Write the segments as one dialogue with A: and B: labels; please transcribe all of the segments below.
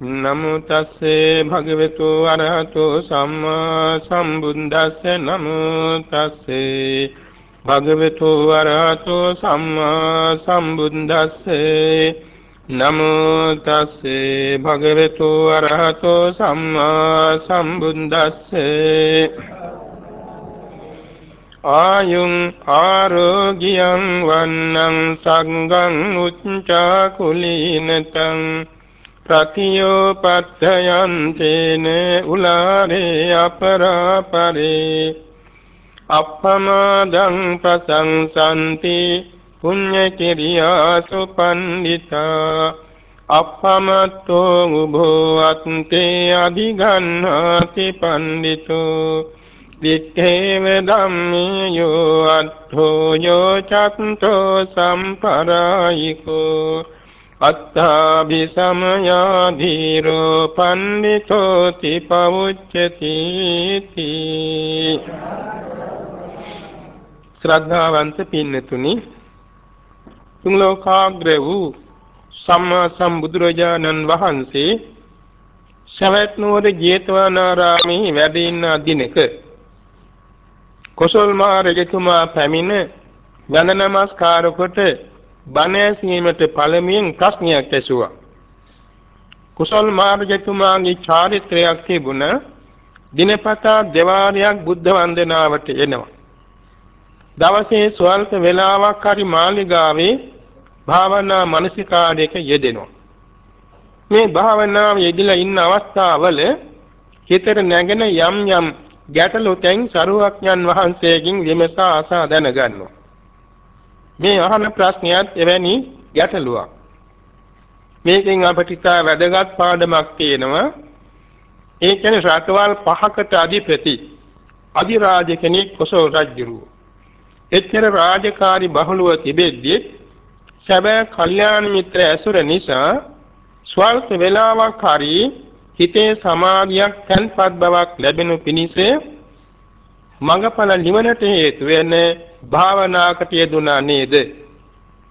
A: නමෝ තස්සේ භගවතු අරහතෝ සම්මා සම්බුද්දස්ස නමෝ තස්සේ භගවතු අරහතෝ සම්මා සම්බුද්දස්සේ නමෝ තස්සේ භගවතු අරහතෝ සම්මා සම්බුද්දස්සේ ආයුං ආරෝග්‍යං වන්නං සංගං උච්චා කුලීනතං ප්‍රතියෝපත්තයන් තේන උලාරේ අපරාපරේ. අප්පමාදං ප්‍රසංසන්ති පුඤ්ඤ කිරියාසු පණ්ඩිතා අප්පමත්තෝ උභෝ අත්තේ අධිගන්නාති පණ්ඩිතෝ. වික්ඛේව ධම්මේ යෝ අට්ඨෝ යෝ චත්තෝ සම්පරායිකෝ. අත්තාභි සමයා ධීරෝ පණ්ඩිතෝති පවුච්චති ශ්‍රද්ධාවන්ත පින්නතුනි තුන් ලෝකාග්‍ර වූ සම්මා සම්බුදුරජාණන් වහන්සේ ශවැත් නුවර ජේතවනාරාමේ වැඩ ඉන්න දිනක කොසල් මහ රජතුමා පැමිණ වන්ද නමස්කාර කොට බණ ඇසීමට පළමුවෙන් ප්‍රශ්නයක් ඇසුවා. කුසල් මාර්ගතුමාගේ චාරිත්‍රයක් තිබුණ දිනපතා දෙවාරයක් බුද්ධ වන්දනාවට එනවා. දවසේ ස්වල්ප වේලාවක් හරි මාලිගාවේ භාවනා මානසිකාරයක යෙදෙනවා. මේ භාවනාව යෙදලා ඉන්න අවස්ථාවල හිතට නැගෙන යම් යම් ගැටලු තැන් සරුවක්ඥන් වහන්සේගෙන් විමසා අසා දැනගන්නවා. මේ අහන ප්‍රශ්නයත් එවැනි ගැටලුවක්. මේකෙන් අපිට ඉතා වැදගත් පාඩමක් තියෙනවා. ඒ කියන්නේ රටවල් පහකට අධිපති අධිරාජ කෙනෙක් කොසල් රජුරු. එච්චර රාජකාරි බහුලව තිබෙද්දී සැබෑ කල්යාණ මිත්‍ර ඇසුර නිසා ස්වල්ප වේලාවක් හරි හිතේ සමාධියක් තන්පත් බවක් ලැබෙනු පිණිස මඟඵල නිවනට හේතු වෙන්නේ භාවනාකට යෙදුනා නේද?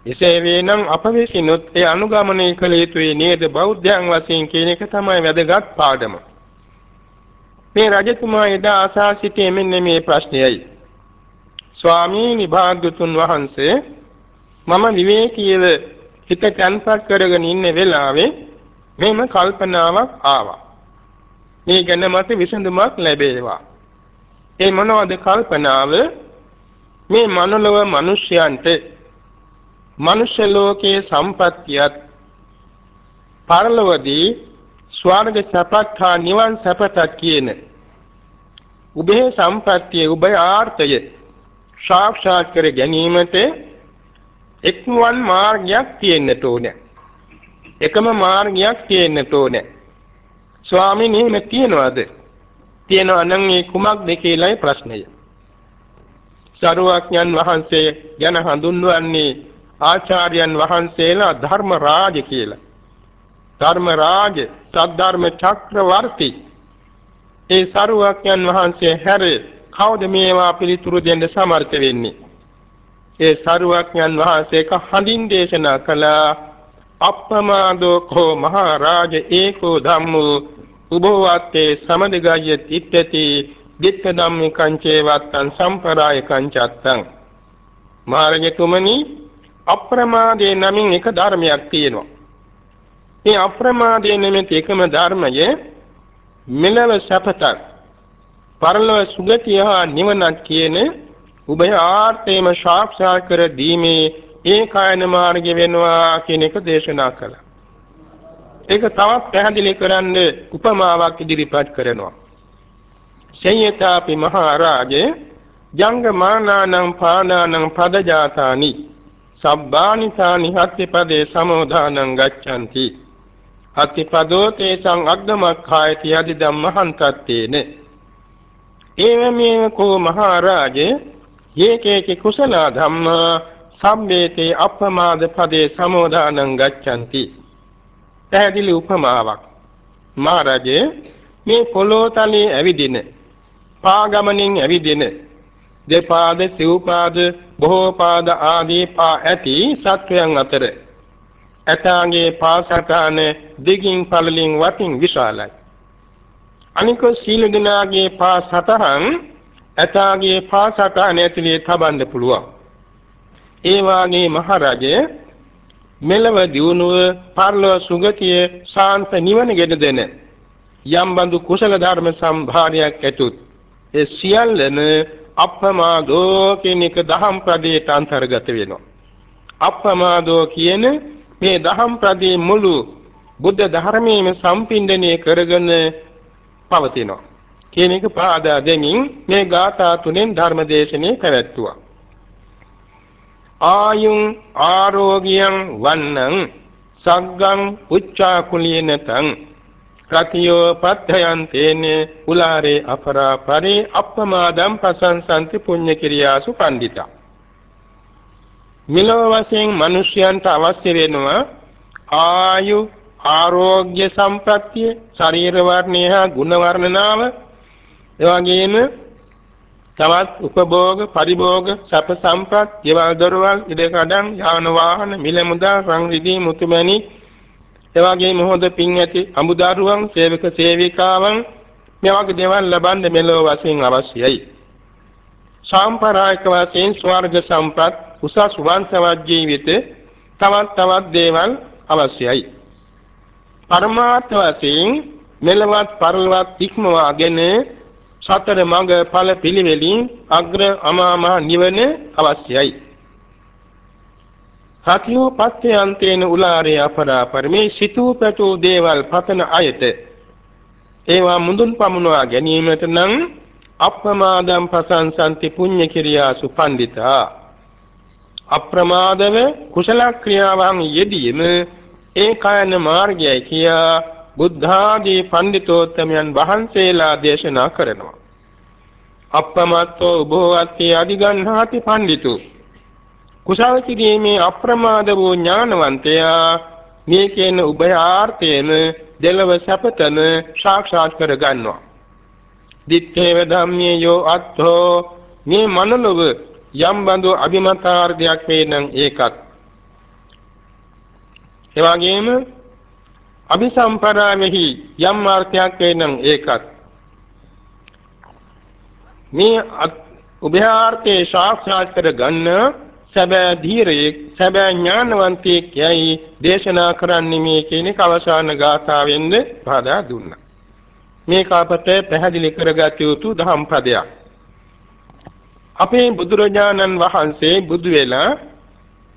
A: එසේ වේනම් අප විසිනුත් ඒ අනුගමනය කළ යුතුයි නේද බෞද්ධයන් වශයෙන් කියන එක තමයි වැදගත් පාඩම. මේ රජතුමා එදා අසා සිටී මෙන්න මේ ප්‍රශ්නයයි. ස්වාමීනි භාග්‍යතුන් වහන්සේ මම විවේකීව හිත තැන්පත් කරගෙන ඉන්න වෙලාවේ මෙම කල්පනාවක් ආවා. මේ ගැන මට විසඳුමක් ලැබේවා. ඒ මොනවද කල්පනාව? මේ මනලව මිනිසයන්ට මනුෂ්‍ය ලෝකයේ සම්පත්තියත් පරලොවදී ස්වර්ග සපත් හා නිවන් සපත කියන උභය සම්පත්තිය උභය ආර්ථය සාක්ෂාත් කර ගැනීමට එක්වන් මාර්ගයක් තියෙන්නට ඕනේ. එකම මාර්ගයක් තියෙන්නට ඕනේ. ස්වාමීන් වහන්සේ තියනවාද? තියනවා නම් ඒ කුමක්ද කියලායි ප්‍රශ්නය. සරුවක්ඥන් වහන්සේ ගැන හඳුන්වන්නේ ආචාර්යයන් වහන්සේලා ධර්ම රාජ කියලා. ධර්ම රාජ සද්ධර්ම චක්‍රවර්ති ඒ සරුවක්ඥන් වහන්සේ හැර කවුද මේවා පිළිතුරු දෙන්න සමර්ථ වෙන්නේ? ඒ සරුවක්ඥන් වහන්සේක හඳින් දේශනා කළ අප්පමාදෝ කෝ මහරජ ඒකෝ ධම්මෝ උභවත්තේ සමදගය තිත්තති දිත්ත ධම්මේ කංචේ වත්තං සම්පරාය කංචත්තං මාර්ගතුමනි අප්‍රමාදේ නමින් එක ධර්මයක් තියෙනවා. මේ අප්‍රමාදේ නෙමෙති එකම ධර්මය මෙලව සපතක් පරලොව සුගතිය හා නිවනක් කියන උභය ආර්ථේම සාක්ෂාත් කර දීමේ ඒකායන මාර්ගය වෙනවා කියන එක දේශනා කළා. ඒක තවත් පැහැදිලි කරන්න උපමාවක් ඉදිරිපත් කරනවා. සේයතාපි මහරජේ ජංගමානානං පානානං පදජාතානි සබ්බානිතානි හත්තිපදේ සමෝදානං ගච්ඡanti හත්තිපදෝ තේසං අග්ගමක්ඛායති යදි ධම්මහන්තත්තේන ඒවමේව කෝ මහරජේ යේකේකි කුසල ධම්ම සම්මේතේ අප්‍රමාද පදේ සමෝදානං ගච්ඡanti පැහැදිලි උපමාවක් මහරජේ මේ පොළොතලේ ඇවිදින පාගමනින් ඇවිදින දෙපාද සිව්පාද බොහෝ පාද ආදී පා ඇති සත්වයන් අතර ඇතාගේ පාසටාන දිගින් පළලින් වටින් විශාලයි. අනික සීල දිනාගේ පාසටහන් ඇතාගේ පාසටාන ඇතුලේ තබන්න පුළුවන්. ඒ වාගේ මහරජය මෙලව දියුණුව පරලොව සුගතිය ශාන්ත නිවන ගෙද දෙන යම් බඳු කුසල ධර්ම සම්භාරයක් ඇතුත් ඒ සියල්ලම අප්‍රමාදෝ කියන එක දහම් ප්‍රදේට අන්තර්ගත වෙනවා. අප්‍රමාදෝ කියන මේ දහම් ප්‍රදේ මුළු බුද්ධ ධර්මයේම සම්පින්දණය කරගෙන පවතිනවා. කියන එක පාදා දෙමින් මේ ගාථා තුනෙන් ධර්ම දේශනේ පැවැත්තුවා. ආයුං ආරෝග්‍යං වන්නං සග්ගං උච්චාකුලිනතං රතියෝ පත්‍යයන් තේනේ උලාරේ අපරාපරේ අප්පමාදම් පසංසන්ති පුඤ්ඤ කිරියාසු පණ්ඩිතා. මෙලොව වශයෙන් මිනිසයන්ට අවශ්‍ය වෙනවා ආයු ආරෝග්‍ය සම්ප්‍රත්‍ය ශරීර වර්ණය හා ගුණ වර්ණනාව. එවැගේම තවත් උපභෝග පරිභෝග සැප සම්පත්, ieval දොරවල්, ඉඩකඩම්, යාන වාහන, මිල මුදල්, රන් රිදී මුතුමැණි එවැගේම හොඳ පින් ඇති අමුදරුවන්, සේවක සේවිකාවන් මේ වගේ දේවල් ලබන්න මෙලොව වශයෙන් අවශ්‍යයි. සාම්ප්‍රායික වශයෙන් ස්වර්ග සම්පත්, උසස් වංශවත් ජීවිත තවත් තවත් දේවල් අවශ්‍යයි. පරමාර්ථ වශයෙන් මෙලවත් පරලවත් ඉක්මවාගෙන සතර මඟ ඵල පිළිවෙලින් අග්‍ර අමා මහ නිවන අවශ්‍යයි. සතියෝ පත්‍යන්තේන උලාරේ අපරාපර මේ සිතූ පැතූ දේවල් පතන අයත ඒවා මුදුන් පමුණවා ගැනීමට නම් අප්‍රමාදම් පසංසන්ති පුඤ්ඤ කිරියාසු පණ්ඩිතා අප්‍රමාදව කුසල ක්‍රියාවන් යෙදීම ඒකායන මාර්ගයයි කියා බුද්ධාදී පඬිතෝත්තමයන් වහන්සේලා දේශනා කරනවා. අප්‍රමත්තෝ උභවත්ති අධිගන්හාති පඬිතු. කුසල කිරීමේ අප්‍රමාද වූ ඥානවන්තයා මේ කියන උභයාර්ථයෙන් දෙලව සැපතන සාක්ෂාත් කර ගන්නවා. දිත්තේව ධම්මේ යෝ අත්ථෝ මේ මනලව යම් බඳු අභිමතාර්ධයක් වේ නම් ඒකත් එවාගෙම අபிසම්පරාමෙහි යම් අර්ථයක් වෙනම් ඒකත් මේ උභයාර්ථේ සාක්ෂාත් කර ගන්න සැබෑ ධීරයෙක් සැබෑ ඥානවන්තයෙක් යයි දේශනා කරන්නේ මේ කියන කවසාන ගාථාවෙන්ද පදා දුන්නා. මේක අපට පැහැදිලි කරගත යුතු දහම් පදයක්. අපේ බුදුරජාණන් වහන්සේ බුදු වෙලා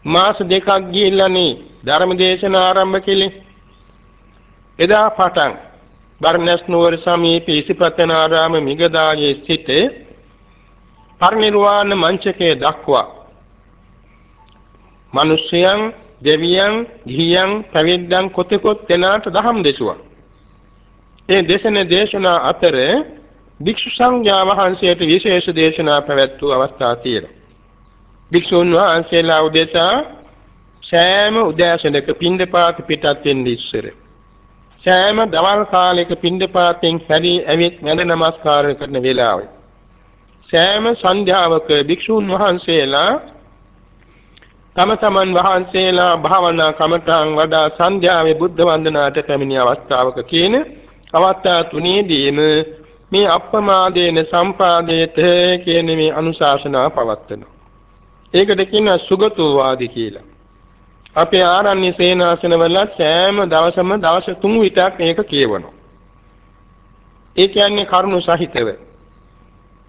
A: මාස දෙකක් ගිහිල්ලානේ ධර්ම දේශනා ආරම්භ කළේ. එදා පටන් බර්ණස් නුවර සමීප ඉසිපතනාරාම මිගදායේ සිට පරිනිර්වාණ මංචකයේ දක්වා මිනිසයන් දෙවියන් ගිහියන් පැවිද්දන් කොතෙකොත් දෙනාට දහම් දෙසුවා. ඒ දේශන දේශනා අතර භික්ෂු සංඝයා වහන්සේට විශේෂ දේශනා පැවැත්වූ අවස්ථා තියෙනවා. භික්ෂුන් වහන්සේලා උදෙසා සෑම උදෑසනක පින්දපාත පිටත් වෙන්නේ ඉස්සර සෑම දවල් කාලයක පින්දපාතෙන් පැරි ඇවිත් වැඳ නමස්කාර කරන වේලාවයි. සෑම සන්ධ්‍යාවක භික්ෂුන් වහන්සේලා තම තමන් වහන්සේලා භාවනා කමඨාන් වඩා සන්ධ්‍යාවේ බුද්ධ වන්දනාට පැමිණි අවස්ථාවක කියන අවස්ථා තුනේදීම මේ අප්‍රමාදේන සම්පාදේත කියන මේ අනුශාසනා පවත්වනවා. ඒකට කියනවා සුගතෝ වාදී කියලා. අපේ ආරණ්‍ය සේනාසනවල සෑම දවසම දවස් 3 විතක් මේක කියවනවා. ඒ කියන්නේ කරුණු සහිතව.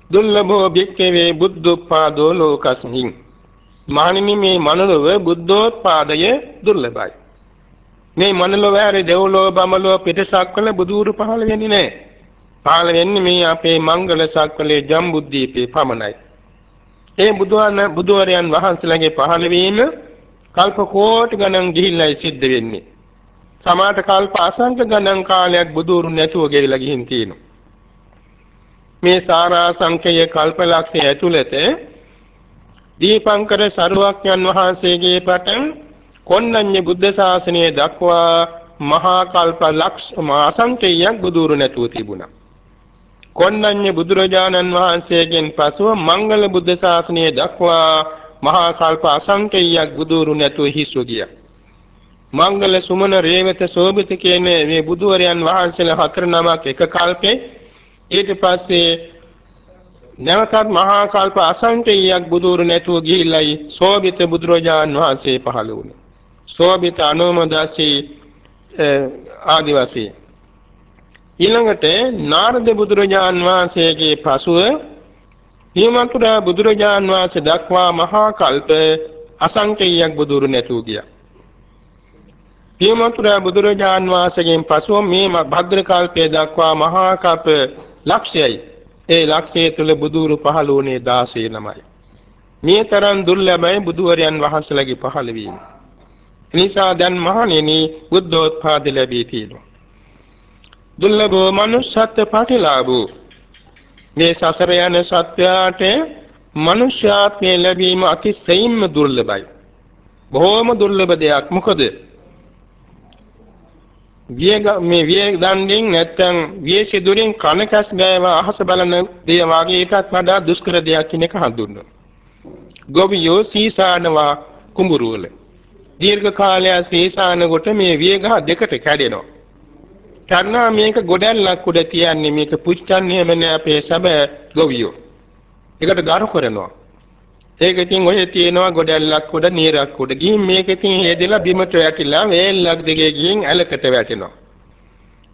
A: දුර්ලභෝ භික්ඛවේ බුද්ධෝත්පාදෝ ලෝකස්මින්. මහණෙනි මේ මනෝලව බුද්ධෝත්පාදය දුර්ලභයි. මේ මනෝලව ඇරේ දෙව්ලොව බමලොව පිටසක් කළ බුදුරු පහළ වෙන්නේ නැහැ. පහළ වෙන්නේ මේ අපේ මංගල සක්වලේ ජම්බුද්දීපේ පමණයි. ඒ බුදුහාන බුදුවරයන් වහන්සේලාගේ පහළ වීම කල්ප කෝටි ගණන් ගිහිල්ලායි සිද්ධ වෙන්නේ. සමාත කල්ප අසංක ගණන් කාලයක් බුදුරු නැතුව ගෙවිලා ගිහින් තියෙනවා. මේ සාරා සංකේය කල්පලක්ෂය ඇතුළත දීපංකර සරුවක්යන් වහන්සේගේ පටන් කොණ්ණඤ්ඤ බුද්ධ ශාසනය දක්වා මහා කල්ප ලක්ෂ අසංකේයයක් බුදුරු නැතුව තිබුණා. කොණ්ණඤ්ඤ බුදුරජාණන් වහන්සේගෙන් පසුව මංගල බුද්ධ ශාසනය දක්වා මහා කල්ප අසංකේයයක් බුදුරු නැතුව හිස්ව ගියා. මංගල සුමන රේවත සෝභිත කියන මේ බුදුවරයන් වහන්සේලා හතර නමක් එක කල්පේ ඊට පස්සේ නැවතත් මහා කල්ප අසංකේයයක් බුදුරු නැතුව ගිහිල්ලායි සෝභිත බුදුරජාන් වහන්සේ පහළ වුණේ. සෝභිත අනුමදාසී ආදිවාසී ඊළඟට නාරද බුදුරජාන් වහන්සේගේ පසුව හිමන්තුරා බුදුරජාන් වහන්සේ දක්වා මහා කල්ප අසංකේයයක් බුදුරු නැතුව ගියා. හිමන්තුරා බුදුරජාන් වහන්සේගෙන් පසුව මේ භද්‍ර කල්පයේ දක්වා මහා කල්ප ලක්ෂයයි. ඒ ලක්ෂය තුල බුදුරු පහළ වුණේ 16 නමයි. මේ තරම් දුර්ලභයි බුදුවරයන් වහන්සේලාගේ පහළ වීම. නිසා දැන් මහණෙනි බුද්ධෝත්පාද ලැබී තියෙනවා. දුර්ලභෝ manussත්ත්ව පටිලාභෝ මේ සසර යන සත්‍යයට මනුෂ්‍යාත්මය ලැබීම අතිශයින්ම දුර්ලභයි. බොහෝම දුර්ලභ දෙයක්. මොකද වියග මේ විය දණ්ඩෙන් නැත්තම් විය සිදුරින් කන කැස් ගෑව අහස බලන දේ වාගේ එකක් වඩා දුෂ්කර දෙයක් කියන එක හඳුන්වනවා. ගොවියෝ සීසානවා කුඹුරු වල. දීර්ඝ කාලයක් සීසාන කොට මේ වියගහ දෙකට කැඩෙනවා. කර්ණා මේක ගොඩැල්ලක් උඩ තියන්නේ මේක පුච්චන්නේ හැම නෑ අපේ සැබෑ ගොවියෝ. ඒකට ගරු කරනවා. ඒක ඉතින් ඔය තියෙනවා ගොඩැල්ලක් උඩ නීරක් උඩ ගිහින් මේක ඉතින් හේදෙලා බිමට වැටිලා වේල්ලක් දිගේ ගිහින් ඇලකට වැටෙනවා.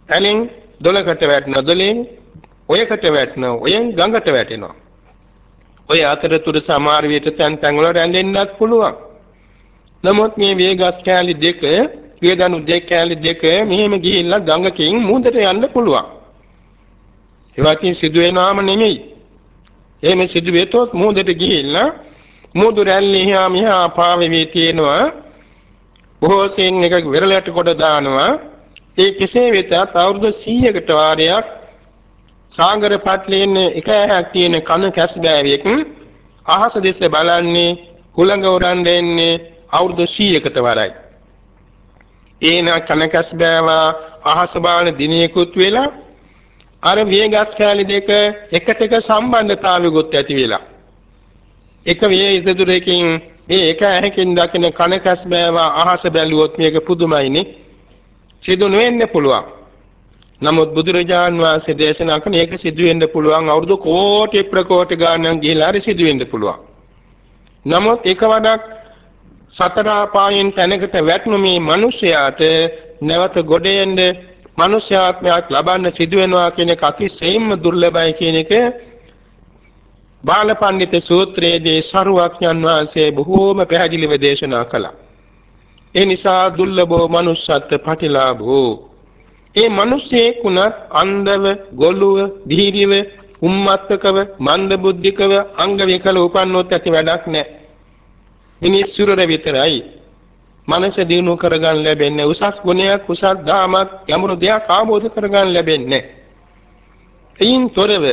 A: ඇලෙන් දොලකට වැටෙනවා. දොලෙන් ඔයකට වැටෙනවා. ඔයෙන් ගඟට වැටෙනවා. ඔය අතරතුර සමහර විට තැන් තැන් වල රැඳෙන්නත් පුළුවන්. නමුත් මේ වේගස් කැලි දෙක පියදනු දෙක කැලි දෙක මෙහෙම ගිහිල්ලා ගඟකින් මුහුදට යන්න පුළුවන්. ඒවාකින් සිදු වෙනාම නෙමෙයි. එහෙම සිදු වෙතොත් මුහුදට ගිහිල්ලා මුහුදු රැල්ලේ එහා මෙහා පාවෙවි තියෙනවා. බොහෝ සෙන් එක විරලට කොට දානවා. ඒ කෙසේ වෙතත් අවුරුදු 100කට වාරයක් සාගර පටලෙන් එක ඇහක් තියෙන කන කැස් ගෑවියෙක් අහස දෙස බලන්නේ හුළඟ උරන් දෙන්නේ අවුරුදු 100කට වරයි. ඒන කනකස් බෑවා අහස බාන දිනයකුත් වෙලා අර වේගස් කැලි දෙක එකට එක සම්බන්ධතාවයකුත් ඇති වෙලා එක වේ ඉදදුරකින් මේ එක ඇහකින් දකින කනකස් බෑවා අහස බැලුවොත් මේක පුදුමයිනේ. සිදු නොවෙන්න පුළුවන්. නමුත් බුදුරජාන් වහන්සේ දේශනා කරන එක සිදු වෙන්න පුළුවන් අවුරුදු කෝටි ප්‍රකෝටි ගාණක් ගිහිලා හරි සිදු වෙන්න පුළුවන්. නමුත් එක වඩක් සතර ආපායෙන් තැනකට වැටුණු මේ මිනිසයාට නැවත ගොඩ එන්න මනුෂ්‍යාත්මයක් ලබන්න සිදු වෙනවා කියන එක අතිශයින්ම දුර්ලභයි කියන එක බාලපඬිත සූත්‍රයේදී සරුවක්ඥන් වහන්සේ බොහෝම පැහැදිලිව දේශනා කළා. ඒ නිසා දුර්ලභෝ manussත්ත්ව පටිලාභෝ. ඒ මිනිස්සෙක් උනත් අන්ධව, ගොළුව, දීර්යව, උම්මත්තකව, මන්දබුද්ධිකව, අංග විකල උපන්නොත් ඇති වැඩක් නැහැ. මිනිස්සුර විතරයි මනස දිනු කරගන්න ලැබෙන්නේ උසස් ගුණයක් උසස් දාමක් යමුණු දෙයක් ආબોධ කරගන්න ලැබෙන්නේ එයින් තොරව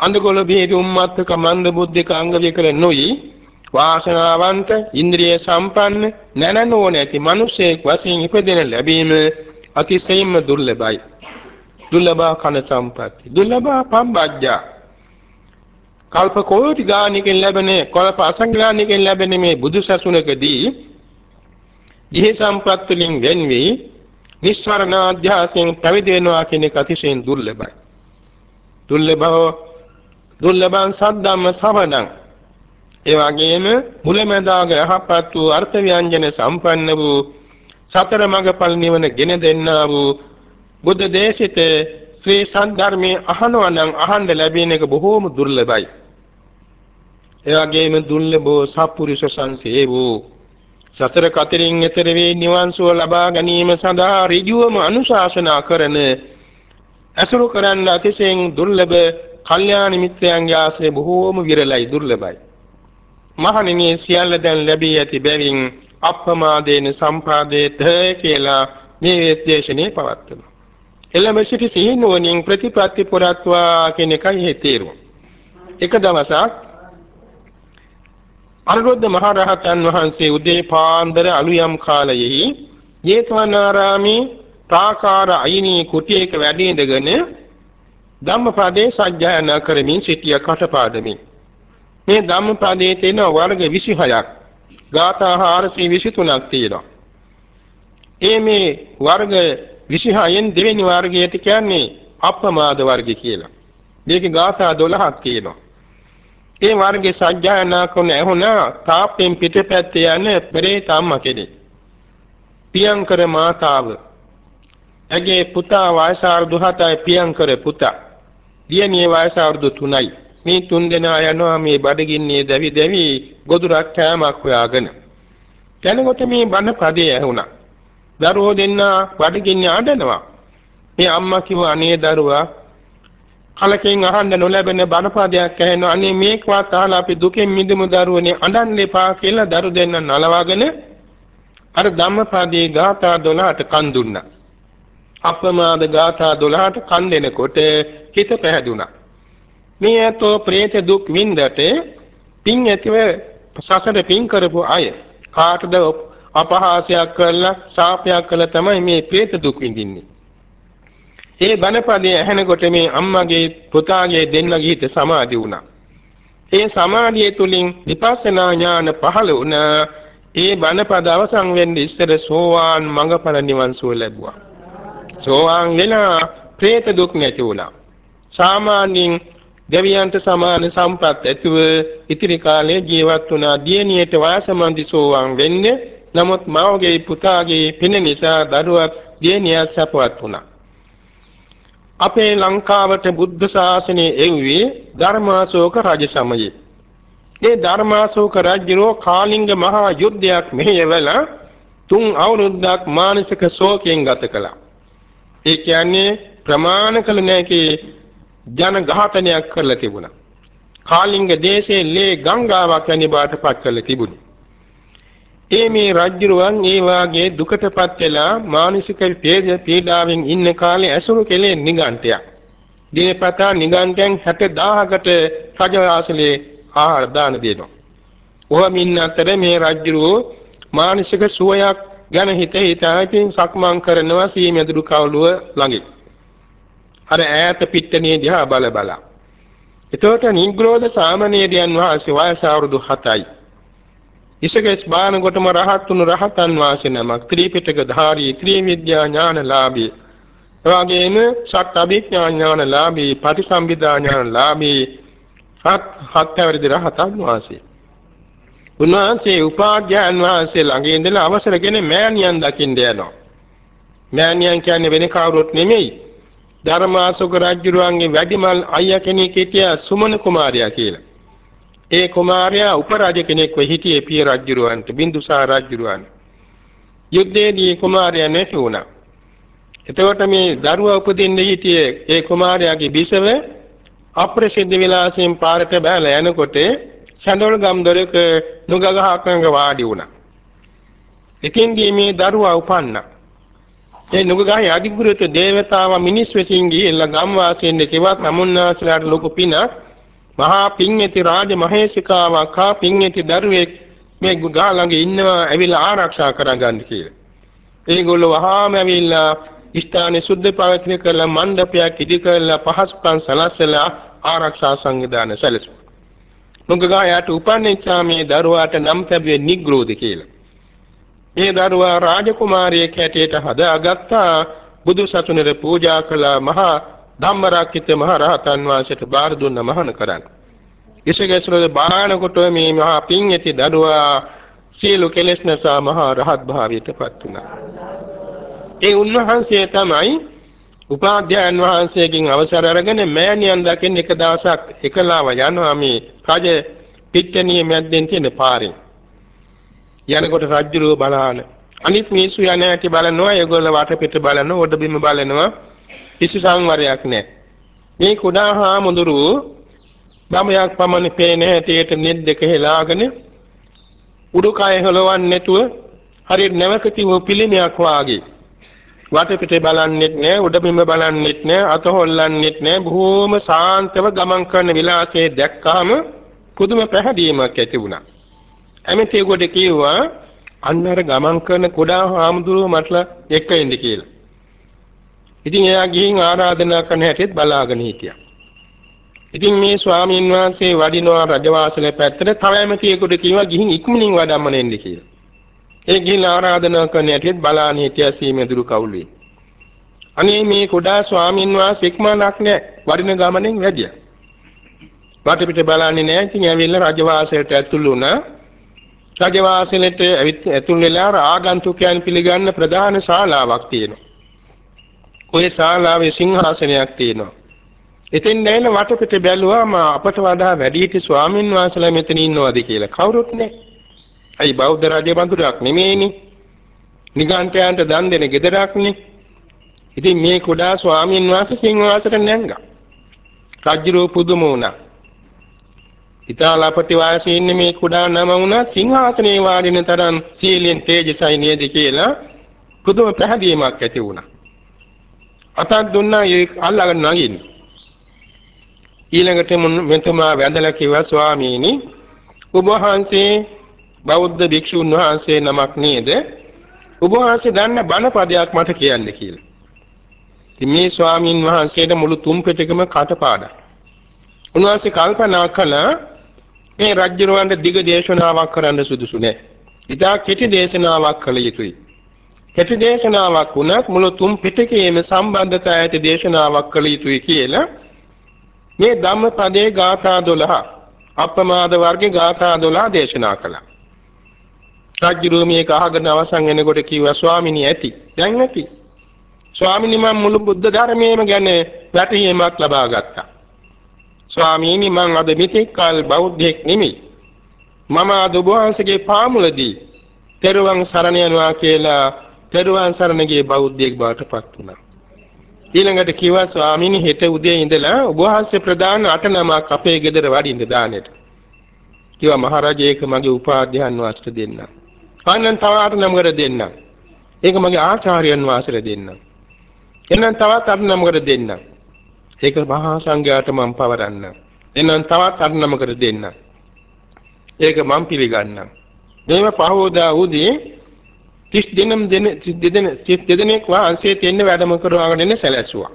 A: අන්දගොල බේරි උම්මත්ක මන්ද බුද්ධික අංග විකල නොයි වාසනාවන්ත ඉන්ද්‍රිය සම්පන්න නැනනෝන ඇති මිනිසෙක් වශයෙන් ඉපදෙන ලැබීම අතිශයින්ම දුර්ලභයි. දුර්ලභ කන සම්පatti. දුර්ලභ පම්බජ්ජා. කල්ප කෝටි ගාණකින් ලැබෙන කල්ප අසංගාණකින් ලැබෙන මේ බුදු සසුනකදී දිහි සම්පත් වලින් වෙන් වී නිස්සරණ අධ්‍යාසයෙන් පැවිදි වෙනවා කියන එක අතිශයින් දුර්ලභයි. දුර්ලභව දුර්ලභං සද්ධම්ම සවණං ඒ වගේම මුලැමැදාග යහපත් වූ අර්ථ ව්‍යංජන සම්පන්න වූ සතර මඟපල් නිවන ගෙන දෙන්නා වූ බුද්ධ දේශිත ශ්‍රී සද්ධර්මයේ අහනවා නම් අහන්න ලැබෙන එක බොහෝම දුර්ලභයි. ඒ වගේම දුර්ලභෝ සප්පුරිස සංසේවෝ සතර කතරින් එතර වේ නිවන් සුව ලබා ගැනීම සඳහා ඍජුවම අනුශාසනා කරන අසුරු කරන්න අතිශයින් දුර්ලභ කල්යාණ මිත්‍රයන්ගේ ආශ්‍රය බොහෝම විරලයි දුර්ලභයි. මහණෙනි සියල්ල දැන් ලැබී ඇති බැවින් අප්‍රමාදේන සම්පාදේත කියලා මේ දේශනේ පවත්වනවා. එළඹ සිටි සිහිනුවණින් ප්‍රතිපත්ති පුරත්වා කියන එකයි හේතේරුව. එක දවසක් අනුරුද්ධ මහ රහතන් වහන්සේ උදේ පාන්දර අලුයම් කාලයෙහි ජේතවනාරාමේ ප්‍රාකාර අයිනී කුටියක වැඩ ඉඳගෙන ධම්මපදයේ සජ්ජායනා කරමින් සිටිය කටපාඩමින් මේ ධම්මපදයේ තියෙන වර්ග 26ක් ගාථා 423ක් තියෙනවා ඒ මේ වර්ග 26න් දෙවෙනි වර්ගයට කියන්නේ අප්‍රමාද වර්ගය කියලා. මේකේ ගාථා 12ක් තියෙනවා. ඒ වර්ගයේ සත්‍යයනා කරන ඇහුණා තාප්පෙන් පිටපැත්තේ යන පෙරේත අම්මා කෙනෙක්. පියංකර මාතාව. ඇගේ පුතා වයස අවුරුදු 7යි පියංකර පුතා. දියණිය වයස අවුරුදු 3යි. මේ තුන් දෙනා යනවා මේ බඩගින්නේ දැවි දැවි ගොදුරක් කෑමක් හොයාගෙන. යනකොට මේ බණ පදේ ඇහුණා. දරුවෝ දෙන්න බඩගින්නේ අඬනවා. මේ අම්මා කිව්වා අනේ දරුවා කලකින් අහන්න නොලැබෙන බණපදයක් ඇහෙනවා. අනේ මේකවත් අහලා අපි දුකෙන් මිදමු දරුවනේ අඬන්න එපා කියලා දරු දෙන්න නලවාගෙන අර ධම්මපදයේ ගාථා 12ට කන් දුන්නා. අප්‍රමාද ගාථා 12ට කන් දෙනකොට හිත පැහැදුනා. මේ ඇතෝ ප්‍රේත දුක් වින්දට පින් ඇතිව සසර පින් කරපු අය කාටද අපහාසයක් කළා ශාපයක් කළා තමයි මේ ප්‍රේත දුක් විඳින්නේ. ඒ බණපදයේ ඇහෙනකොට මේ අම්මගේ පුතාගේ දෙන්නගේ හිත සමාධි වුණා. ඒ සමාධිය තුලින් විපස්සනා ඥාන පහළ වුණා. ඒ බණපද අවසන් වෙන්නේ ඉස්සර සෝවාන් මඟඵල නිවන් සුව ලැබුවා. සෝවාන් වෙලා പ്രേත දුක් නැති වුණා. සාමාන්‍යයෙන් දෙවියන්ට සමාන සම්පත් ඇතුව ඉතිරි කාලයේ ජීවත් වුණා දියණියට වාසමන්දි සෝවාන් වෙන්නේ. නමුත් මවගේ පුතාගේ පින නිසා දරුවත් දියණිය සපවත් වුණා. අපේ ලංකාවට බුද්ධ ශාසනය එව්වේ ධර්මාශෝක රජ සමයේ. ඒ ධර්මාශෝක රජුරෝ කාලිංග මහා යුද්ධයක් මෙහෙයවලා තුන් අවුරුද්දක් මානසික ශෝකයෙන් ගත කළා. ඒ කියන්නේ ප්‍රමාණ කළ නැකේ ජන ඝාතනයක් කරලා තිබුණා. කාලිංග දේශයේ ලේ ගංගාවක් වැනි බාටපත් කරලා තිබුණා. ඒ මේ රජුරුවන් ඒ වාගේ දුකටපත් වෙලා මානසික පීඩාවෙන් ඉන්න කාලේ ඇසුරු කෙලේ නිගණ්ඨයක්. දිනපතා නිගණ්ඨයන් 60000කට රජවාසලේ ආහාර දාන දෙනවා. ඔහම ඉන්න අතර මේ රජුරෝ මානසික සුවයක් ගැන හිත හිතා ඉතින් සක්මන් කරනවා සීමෙදුරු කවුළුව ළඟින්. අර ඈත පිට්ටනිය දිහා බල බල. එතකොට නිග්‍රෝධ සාමණේරයන් වහන්සේ වයස අවුරුදු 7යි. ඉසකෙස් බානකොටම රහත් වුණු රහතන් වහන්සේ නමක් ත්‍රිපිටක ධාරී ත්‍රිවිද්‍යා ඥානලාභී එවාගෙම සත් අභිඥා ඥානලාභී පටිසම්භිදා ඥානලාභී හත් හත් අවරිද රහතන් වහන්සේ උන්වහන්සේ උපාධ්‍යයන් වහන්සේ ළඟ ඉඳලා අවසරගෙන මෑණියන් දකින්න යනවා මෑණියන් කියන්නේ වෙන කවුරුත් නෙමෙයි ධර්මාසෝක රජුරුවන්ගේ වැඩිමල් අයියා කෙනෙක් හිටියා සුමන කුමාරයා කියලා ඒ කුමාරයා උපරාජ කෙනෙක්ව හිටියේ පිය රජුරවන්ට බින්දුසාර රජුරවන්ට. යුද්ධයේදී කුමාරයා නැති වුණා. එතකොට මේ දරුවා උපදින්න හිටියේ ඒ කුමාරයාගේ බිසව අප්‍රසිද්ධ විලාසයෙන් පාරට බහලා යනකොට සඳොල් ගම්දොරක නුගගහක් ළඟ වාඩි වුණා. එකින්දී මේ දරුවා උපන්නා. ඒ නුගගහේ අධිගුරුත දේවතාවා මිනිස් වෙසින් ගිහිල්ලා ගම් වාසීන් කිව්වා තමුන්නාසලාට ලොකු පිනක් මහා පින්ඇති රාජ මහේසිකාවක් හා පින්ඇති දරුවෙක් මේ ගා ළඟ ඉන්නවා ඇවිල්ලා ආරක්ෂා කරගන්න කියලා. ඒගොල්ලෝ වහාම ඇවිල්ලා ස්ථානේ සුද්ධ පවිත්‍ර කරලා මණ්ඩපයක් ඉදි කරලා පහසුකම් සලස්සලා ආරක්ෂා සංවිධාන සැලසුවා. මුගගායට උපන්නිච්චා මේ දරුවාට නම් ලැබුවේ නිග්‍රෝධ කියලා. මේ දරුවා රාජකුමාරියෙක් හැටියට හදාගත්තා බුදු සසුනේද පූජා කළ මහා ධම්මරක්කිත මහ රහතන් වහන්සේට බාර දුන්න මහාන කරන්න. ඉසගැසුරේ බාහන කොට මේ මහා පින් ඇති දරුවා සියලු කෙලෙස් නැසා මහා රහත් භාවයටපත් වුණා. ඒ උන්වහන්සේ තමයි උපාධ්‍යයන් වහන්සේගෙන් අවසර අරගෙන මෑණියන් දකින්න එක දවසක් එකලාව යනවා මේ රජ පිට්ටනිය මැද්දෙන් තියෙන පාරේ. යනකොට රජුරුව බලහන අනිත් මිනිස්සු යන හැටි බලනවා ඒගොල්ලෝ වටපිට බලනවා උඩ බිම බලනවා කිසි සංවරයක් නැහැ. මේ කුඩා හාමුදුරු බමයක් පමණ පේන හැටියට නෙත් දෙක හෙලාගෙන උඩුකය හලවන්නේ නැතුව හරියට නැවක තිබු පිළිමයක් වාගේ වටපිට බලන්නෙත් නෑ උඩ බිම බලන්නෙත් නෑ අත හොල්ලන්නෙත් නෑ බොහෝම සාන්තව ගමන් කරන විලාසයේ දැක්කාම පුදුම පැහැදීමක් ඇති වුණා. ඇමති කොට කිව්වා අන්නර ගමන් කරන කුඩා හාමුදුරුවෝ මටලා එක්ක ඉන්න කියලා. ඉතින් එයා ගිහින් ආරාධනා කරන හැටිත් බලාගෙන හිටියා. ඉතින් මේ ස්වාමීන් වහන්සේ වඩිනවා රජවාසලේ පැත්තට තව ඇමතියෙකුට කිව්වා ගිහින් ඉක්මනින් වඩම්මන එන්න කියලා. ඒ ගිහින් ආරාධනා කරන ඇටිත් බලාන හිටියා සීමෙදුරු කවුලේ. අනේ මේ කුඩා ස්වාමින් වහන්සේ ඉක්මනක් නෑ වරිණ ගමනෙන් වැඩියා. වටපිට බලන්නේ නෑ ඉතින් ඇවිල්ලා රජවාසයට ඇතුළු වුණා. රජවාසලට ඇතුල් වෙලා ආගන්තුකයන් පිළිගන්න ප්‍රධාන ශාලාවක් තියෙනවා. ওই ශාලාවේ සිංහාසනයක් තියෙනවා. ඉතින් නැල වටපිට බැලුවාම අපට වඩා වැඩිහිටි ස්වාමින් වහන්සේලා මෙතන ඉන්නවද කියලා කවුරුත් නැහැ. අයි බෞද්ධ රාජ්‍ය බඳුරක් නෙමෙයිනේ. නිගාන්තයන්ට දන් දෙන ගෙදරක්නේ. ඉතින් මේ කුඩා ස්වාමින් වහන්සේ සිංහාසනයට නැංගා. රජුරෝ පුදුම වුණා. ඉතාලපටි වාසී ඉන්නේ මේ කුඩා නම වුණා සිංහාසනේ වාඩින තරම් සීලෙන් තේජසයි නේද කියලා පුදුම පැහැදීමක් ඇති වුණා. අතක් දුන්නා ඒ අල්ලගෙන නගින්න. ඊළඟට මෙතුමා වැඳලා කිව්වා ස්වාමීනි ඔබ වහන්සේ බෞද්ධ භික්ෂුන් වහන්සේ නමක් නේද? ඔබ වහන්සේ දන්න බණ පදයක් මට කියන්න කියලා. ඉතින් මේ ස්වාමින් වහන්සේට මුළු තුන් පිටකම කටපාඩම්. උන්වහන්සේ කල්පනා කළා මේ රජ්ජුරවන්ට දිග දේශනාවක් කරන්න සුදුසු නෑ. ඉතා කෙටි දේශනාවක් කළ යුතුයි. කෙටි දේශනාවක් වුණත් මුළු තුන් පිටකයේම සම්බන්ධතා ඇති දේශනාවක් කළ යුතුයි කියලා මේ ධම්මපදයේ ගාථා 12 අප්‍රමාද වර්ගයේ ගාථා 12 දේශනා කළා. රජ්ජුරුව මේක අහගෙන අවසන් වෙනකොට කිව්වා ස්වාමිනී ඇති. දැන් ඇති. ස්වාමිනී මම මුළු බුද්ධ ධර්මයේම ගැන වැටහීමක් ලබා ගත්තා. ස්වාමීනි මං අද මෙතෙක් කල බෞද්ධයෙක් නෙමෙයි. මම අද ඔබ වහන්සේගේ පාමුලදී තෙරුවන් සරණ යනවා කියලා තෙරුවන් සරණගේ බෞද්ධයෙක් බවට පත් වුණා. ඊළඟට කිව්වා ස්වාමීනි හෙට උදේ ඉඳලා ඔබ වහන්සේ ප්‍රදාන අට නමක් අපේ ගෙදර වඩින්න දානෙට. කිව්වා මහරජේක මගේ උපාධ්‍යයන් වාස්ත දෙන්න. අනන් තව අට නමකට දෙන්න. ඒක මගේ ආචාර්යයන් වාසල දෙන්න. එනන් තවත් අට නමකට දෙන්න. ඒක මහා සංඝයාට මම පවරන්න. එනම් තවත් අරණමකට දෙන්න. ඒක මම පිළිගන්නම්. මේව පහවදා උදී 30 දිනම් දෙන 32 දින 32 දිනක් වාන්සේ තෙන්න වැඩම කරවාගෙන ඉන්න සැලැස්සුවා.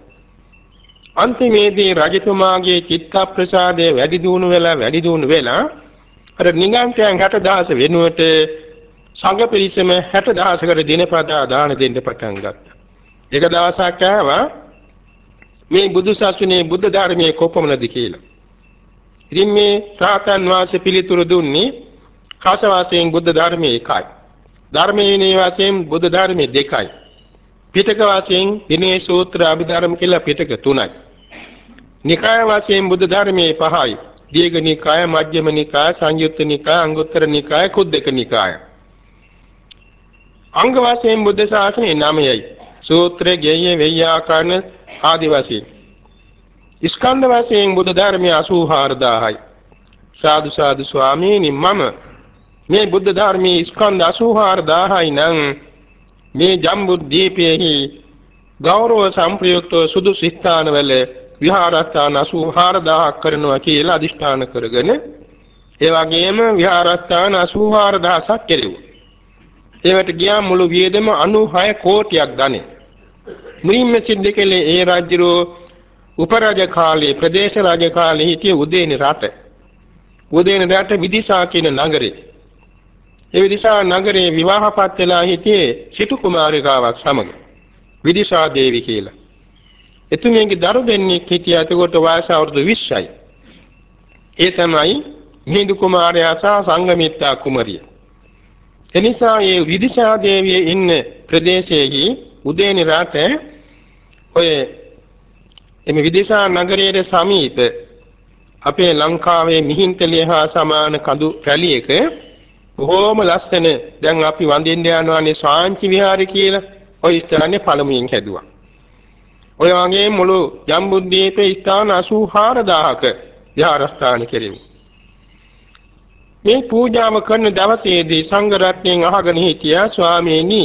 A: අන්තිමේදී රජතුමාගේ චිත්ත ප්‍රසාදය වැඩි දියුණු වෙලා වැඩි දියුණු වෙලා අර නිගන්ඨයන් 60000 වෙනුවට සංඝ පිරිසම 60000කට දිනපතා දාන දෙන්න පටන් ගත්තා. එක දවසක් ආවා මේ බුදු සසුනේ බුද්ධ ධර්මයේ කොපමණද කියලා. ඉතින් මේ රාතන් වාසේ පිළිතුරු දුන්නේ කාස වාසයෙන් බුද්ධ ධර්මයේ එකයි. ධර්මයේ වාසයෙන් බුද්ධ ධර්මයේ දෙකයි. පිටක වාසයෙන් විනය සූත්‍ර අභිධර්ම කියලා පිටක තුනයි. නිකාය වාසයෙන් බුද්ධ ධර්මයේ පහයි. දීඝ නිකාය, මජ්ක්‍ධිම නිකාය, සංයුත්ත නිකාය, අංගුත්තර නිකාය, කුද්දක නිකාය. අංග වාසයෙන් බුද්ධ ශාසනයේ 9යි. සූත්‍ර, ගෙය්‍ය, වෙය්‍යාකරණ ආදි වශයෙන්. ස්කන්ධ වශයෙන් බුදු ධර්මයේ 84000යි. සාදු සාදු ස්වාමීනි මම මේ බුද්ධ ධර්මයේ ස්කන්ධ 84000යි නම් මේ ජම්බුද්දීපයේහි ගෞරව සම්ප්‍රයුක්ත සුදුසු ස්ථානවල විහාරස්ථාන 84000ක් කරනවා කියලා අදිෂ්ඨාන කරගෙන ඒ වගේම විහාරස්ථාන 84000ක් කෙරෙව්වා. ඒවට ගියා මුළු වියදම 96 කෝටියක් ධනෙ. මුලින්ම සිද්ධ කළේ ඒ රාජ්‍යරෝ උපරාජ කාලේ ප්‍රදේශ රාජ කාලේ හිටිය උදේනි රට. උදේනි රට විදිශා කියන නගරේ. ඒ විදිශා නගරේ විවාහපත් වෙලා හිටියේ සිටු කුමාරිකාවක් සමග. විදිශා දේවි කියලා. එතුමියගේ දරු දෙන්නෙක් හිටියා එතකොට වයස අවුරුදු 20යි. ඒ තමයි මිහිඳු කුමාරයා සහ සංගමිත්තා කුමරිය. එනිසා මේ විදිශා දේවිය ඉන්න ප්‍රදේශයේහි උදේනි රාත ඔය එමෙ විදිශා නගරයේ සමීප අපේ ලංකාවේ මිහින්තලිය හා සමාන කඳු රැළියක බොහෝම ලස්සන දැන් අපි වඳින්න යනවානේ සාංචි විහාරය කියලා ওই ස්ථානේ පළමුවෙන් හැදුවා. ඔය වගේ මුළු ජම්බුද්දීපේ ස්ථාන 84000ක විහාරස්ථාන කෙරෙවි. මේ පූජාව කරන දවසේදී සංඝ රත්නයෙන් අහගෙන හිටියා ස්වාමීනි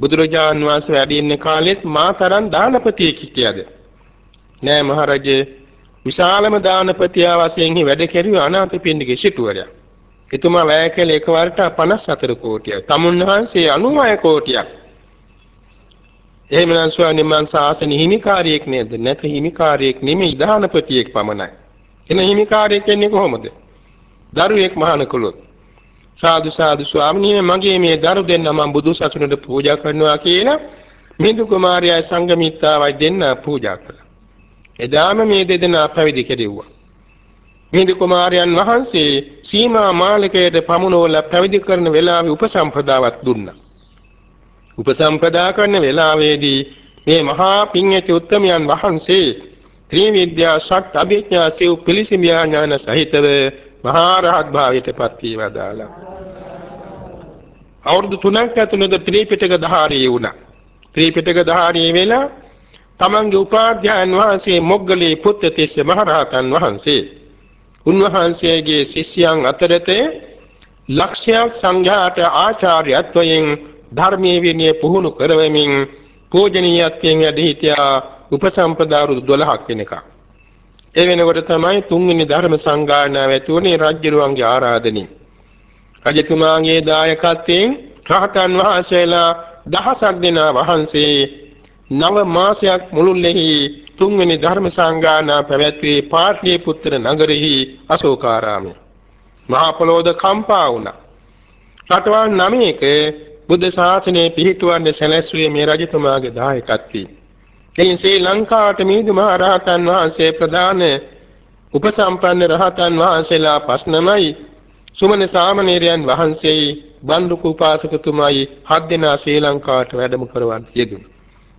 A: බුදුරජාන් වහන්සේ වැඩ ඉන්න කාලෙත් මා තරම් දානපතියෙක් හිටියද? නෑ මහරජේ විශාලම දානපතියා වශයෙන් වැඩ කෙරුවේ අනාථපිණ්ඩිකේ සිටුවරයා. එතුමා වැය කළ එකවරට 54 කෝටියක් තමුන් වහන්සේ 96 කෝටියක්. එහෙමනම් ස්වාමීන් මං සාසන හිමිකාරියෙක් නේද? නැත හිමිකාරියෙක් නෙමෙයි දානපතියෙක් පමණයි. එන හිමිකාරියෙක් වෙන්නේ කොහොමද? දරුවෙක් මහාන කළොත් සාදු සාදු ස්වාමීනි මගේ මේ දරු දෙන්න මම බුදු සසුනට පූජා කරනවා කියලා මිහිඳු කුමාරයා සංගමිත්තාවයි දෙන්න පූජා කළා. එදාම මේ දෙදෙනා පැවිදි කෙරෙව්වා. මිහිඳු කුමාරයන් වහන්සේ සීමා මාලිකයට පමුණුවලා පැවිදි කරන වෙලාවේ උපසම්පදාවක් දුන්නා. උපසම්පදා කරන වෙලාවේදී මේ මහා පිඤ්ඤති උත්තමයන් වහන්සේ ත්‍රිවිද්‍යා ෂට් අභිඥා සිව් පිළිසිමියා ඥාන සහිතව මහා රහත් භාවයට පත් වීමදාලා. අවුරුදු 3ක් ඇතුළත ත්‍රිපිටක ධාරී වුණා. ත්‍රිපිටක ධාරී වෙලා තමන්ගේ උපාධ්‍යයන් වහන්සේ මොග්ගලී පුත්තිස්ස මහරහතන් වහන්සේ උන්වහන්සේගේ ශිෂ්‍යයන් අතරත ලක්ෂයක් සංඝයාට ආචාර්යත්වයෙන් ධර්මයේ විනය පුහුණු කරවමින් පූජනීයත්වයෙන් වැඩි හිටියා උපසම්පදා රුදු 12ක් වෙනකම්. ඒ වෙනකොට තමයි තුන්වෙනි ධර්ම සංගායනාව ඇති වුණේ රජ්ජරුවන්ගේ ආරාධනෙන්. රජතුමාගේ දායකත්වයෙන් රහතන් වහන්සේලා දහසක් දෙනා වහන්සේ නව මාසයක් මුළුල්ලෙහි තුන්වෙනි ධර්ම සංගායනා පැවැත්වී පාටලිපුත්‍ර නගරෙහි අශෝකාරාමයේ. මහා පොළොවද කම්පා වුණා. රටවල් නමයක බුද්ධ ශාසනය පිහිටුවන්නේ සැලැස්සුවේ මේ රජතුමාගේ දායකත්වයෙන්. එයින් ශ්‍රී ලංකාවට මිහිඳු මහ රහතන් වහන්සේ ප්‍රදාන උපසම්පන්න රහතන් වහන්සේලා පස්නමයි සුමන සාමණේරයන් වහන්සේයි බන්දුක උපාසකතුමායි හත් දෙනා ශ්‍රී ලංකාවට වැඩම කරවන්න යෙදුණා.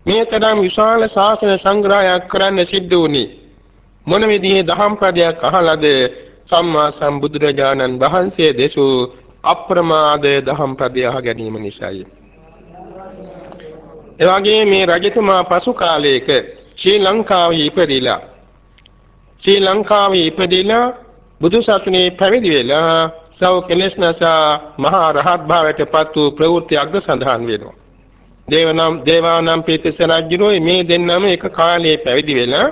A: මේ තරම් විශාල ශාසන සංග්‍රහයක් කරන්න සිද්ධ වුණේ මොන විදිහේ දහම් පදයක් අහලාද සම්මා සම්බුදුරජාණන් වහන්සේ දෙසූ අප්‍රමාද දහම් පදය අහ ගැනීම නිසායි. එවැගේ මේ රජතුමා පසු කාලයක ශ්‍රී ලංකාවේ ඉපදිලා ශ්‍රී ලංකාවේ ඉපදිලා බුදු සසුනේ පැවිදි වෙලා සව කෙලෙස් නැසා මහා රහත් භාවයට පත් වූ ප්‍රවෘත්තියක්ද සඳහන් වෙනවා. දේවනම් දේවානම් පිටිස රජුරෝ මේ දෙන්නම එක කාලයේ පැවිදි වෙලා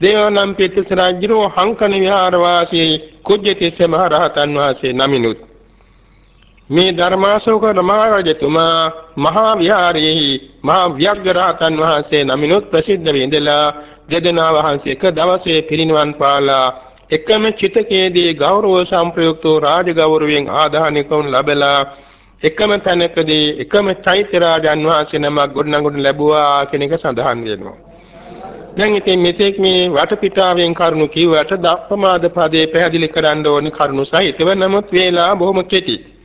A: දේවානම් පිටිස රජුරෝ හංකන විහාර වාසී කුජ්ජතිස්ස මහ රහතන් වහන්සේ නමිනුත් මේ ධර්මාශෝක මහරජතුමා මහා විහාරයේ මහා ව්‍යග්ගරහතන් වහන්සේ නමිනුත් ප්‍රසිද්ධ වෙඳලා දෙදෙනා වහන්සේ එක දවසේ පිරිනිවන් පාලා එකම චිතකයේදී ගෞරව සම්ප්‍රයුක්ත රාජ ගෞරවයෙන් ආදාහනය කරනු ලැබලා එකම තැනකදී එකම චෛත්‍ය රාජන් වහන්සේ නමක් ගොඩනගනු ලැබුවා කියන එක සඳහන් වෙනවා. දැන් ඉතින් මෙතෙක් මේ වටපිටාවෙන් කරුණු කිව්වට දප්පමාද පදේ පැහැදිලි කරන්න ඕනි කරුණු සහිතව නමුත් වේලා බොහොම කෙටි.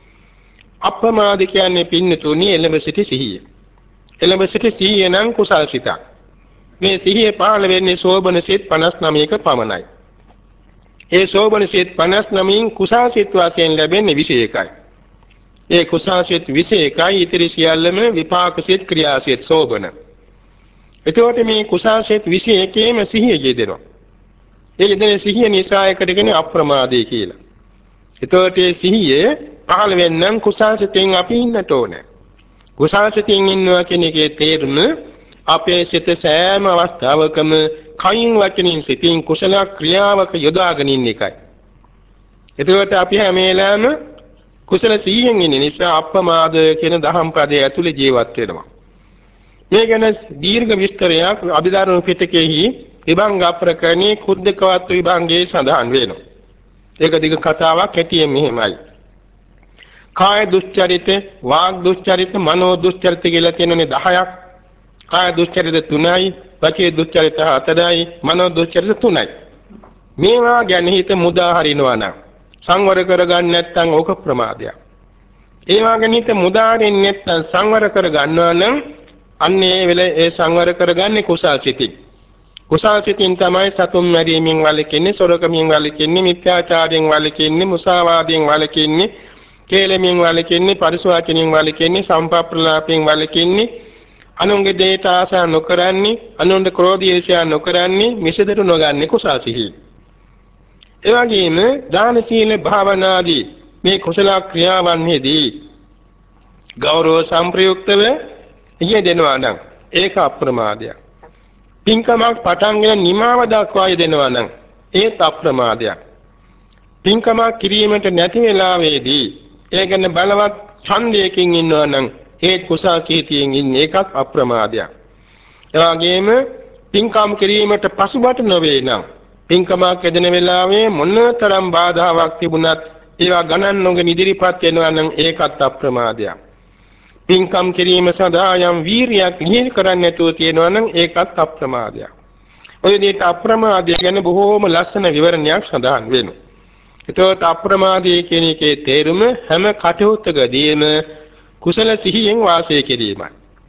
A: අප්‍රමාද කියන්නේ පින්නතුනි එළඹ සිටි සිහිය. එළඹ සිටි සිහිය නම් කුසල් සිතක්. මේ සිහිය පහළ වෙන්නේ සෝබන සිත් 59ක පමණයි. ඒ සෝබන සිත් 59න් කුසල් සිත් වශයෙන් ලැබෙන්නේ 21යි. ඒ කුසල් සිත් 21යි ඉතිරි සියල්ලම විපාක සිත් ක්‍රියා සිත් සෝබන. එතකොට මේ කුසල් සිත් 21ේම සිහිය යෙදෙනවා. ඒ යෙදෙන සිහිය නිසා එකට කියන්නේ අප්‍රමාදේ කියලා. එතකොට මේ සිහියේ පහළ වෙන්නම් කුසල්සිතින් අපි ඉන්නට ඕනේ. කුසල්සිතින් ඉන්නවා කියන එකේ තේරුම අපේ සිත සෑම අවස්ථාවකම කයින් වචනින් සිතින් කුසල ක්‍රියාවක යොදාගෙන ඉන්න එකයි. එතකොට අපි හැම වෙලාවෙම කුසල සීයෙන් ඉන්න නිසා අප්‍රමාද කියන දහම් පදයේ ඇතුලේ ජීවත් වෙනවා. මේ ගැන දීර්ඝ විස්තරයක් අභිධර්ම පිටකයේහි විභංග අප්‍රකරණේ කුද්දකවත් විභංගයේ සඳහන් වෙනවා. ඒක දිග කතාවක් හැටියෙන් මෙහෙමයි. කාය දුස්චරිත, වාග් දුස්චරිත, මනෝ දුස්චරිත කියලා තියෙනනේ 10ක්. කාය දුස්චරිත 3යි, වාචික දුස්චරිත 4යි, මනෝ දුස්චරිත 3යි. මේවා ගැන හිත මුදා හරිනවා නම් සංවර කරගන්න නැත්නම් ඕක ප්‍රමාදයක්. ඒවා ගැන හිත මුදා හරින්නේ නැත්නම් සංවර කරගන්නවා නම් අන්නේ වෙලේ ඒ සංවර කරගන්නේ කුසල් සිතින්. කුසල් සිතින් තමයි සතුම් මැරීමෙන් වළකින්නේ, සොරකමින් වළකින්නේ, මිත්‍යාචාරයෙන් වළකින්නේ, මුසාවාදයෙන් වළකින්නේ, කේලමින් වළකින්නේ, පරිසවාචනින් වළකින්නේ, සම්පප්‍රලාපයෙන් වළකින්නේ, අනුන්ගේ දේට ආශා නොකරන්නේ, අනුන්ගේ ක්‍රෝධ ඊර්ෂ්‍යා නොකරන්නේ, මිසදට නොගන්නේ කුසල් සිහි. ඒ වගේම දාන සීල භාවනාදී මේ කුසල ක්‍රියාවන්හිදී ගෞරව සම්ප්‍රයුක්තව යෙදෙනවා නම් ඒක අප්‍රමාදයක්. පින්කමක් පටන්ගෙන නිමාව දක්වා යෙදෙනවා නම් ඒත් අප්‍රමාදයක්. පින්කමක් කිරීමට නැති වෙලාවේදී ඒ ගැන බලවත් ඡන්දයකින් ඉන්නවා නම් ඒ කුසල් චේතියෙන් ඉන්නේ ඒකත් අප්‍රමාදයක්. ඒ වගේම පින්කම් කිරීමට පසුබට නොවේ නම් පින්කමක් යෙදෙන වෙලාවේ මොනතරම් බාධාවක් තිබුණත් ඒවා ගණන් නොගෙන ඉදිරිපත් වෙනවා නම් ඒකත් අප්‍රමාදයක්. පින්කම් කිරීම සඳහා යම් වීරියක් නිහිල් කරන්නේ නැතුව තියෙනවා නම් ඒකත් අප්‍රමාදයක්. ඔය විදිහට අප්‍රමාදය ගැන බොහෝම ලස්සන විවරණයක් සඳහන් වෙනවා. එතකොට අප්‍රමාදයේ කියන එකේ තේරුම හැම කටයුත්තකදීම කුසල සිහියෙන් වාසය කිරීමයි.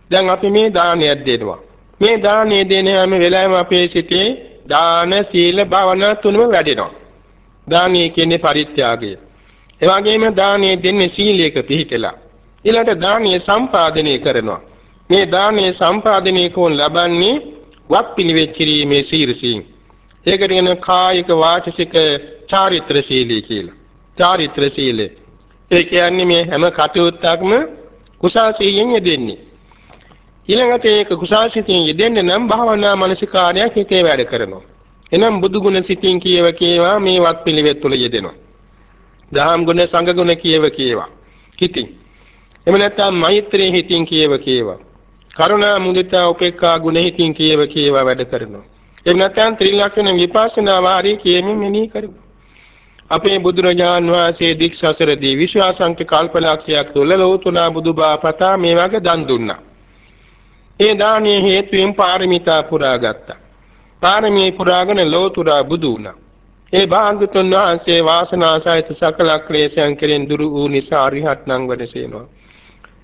A: දැන් අපි මේ දානයක් දෙනවා. මේ දානය දෙන හැම වෙලාවෙම අපේ සිතේ දාන සීල භාවනා තුනම වැඩෙනවා. දානීය කියන්නේ පරිත්‍යාගය. ඒ වගේම දානීය දෙන්නේ සීලයක පිහිටලා. ඊළඟට දානීය සම්පාදනය කරනවා. මේ දානීය සම්පාදනය කොන් ලබන්නේ වත් පිළිවෙත් කිරීමේ සීරසින්. ඒකට කියන කායික වාචසික චාරිත්‍ර සීලී කියලා. චාරිත්‍ර සීලය. ඒ කියන්නේ මේ හැම කටයුත්තක්ම කුසල් සීයෙන් යෙදෙන්නේ. ඊළඟට ඒක කුසල් සිතින් යෙදෙන්න නම් භාවනා මානසිකාරයක් හිතේ වැඩ කරනවා. එනම් බුදු ගුණ සිතින් කියව කේවා මේ වත් පිළිවෙත් තුළ යෙදෙනවා. දහම් ගුණ සංඝ ගුණ කියව කේවා. හිතින්. එහෙම නැත්නම් මෛත්‍රී හිතින් කියව කේවා. කරුණා මුදිතා උපේක්ඛා ගුණ හිතින් කියව කේවා වැඩ කරනවා. එහෙම නැත්නම් ත්‍රිලක්ෂණ විපස්සනා වාරී කියමින් මෙනෙහි කරනවා. අපේ බුදුරජාන් වහන්සේ දික්සසරදී විශ්වාසංක කල්පලක්ෂයක් තුළ ලෝතුනා බුදුබා පතා මේ වගේ දන් දුන්නා. ඒ දානයේ හේතුවෙන් පාරමිතා පුරාගත්තා. පාරමී පුරාගෙන ලෝතුරා බුදු වුණා. ඒ භාග්‍යතුන් වහන්සේ වාසනා සහිත සකල ක්ලේශයන් කෙරෙන් දුරු වූ නිසා අරිහත් නම් වැඩසේනවා.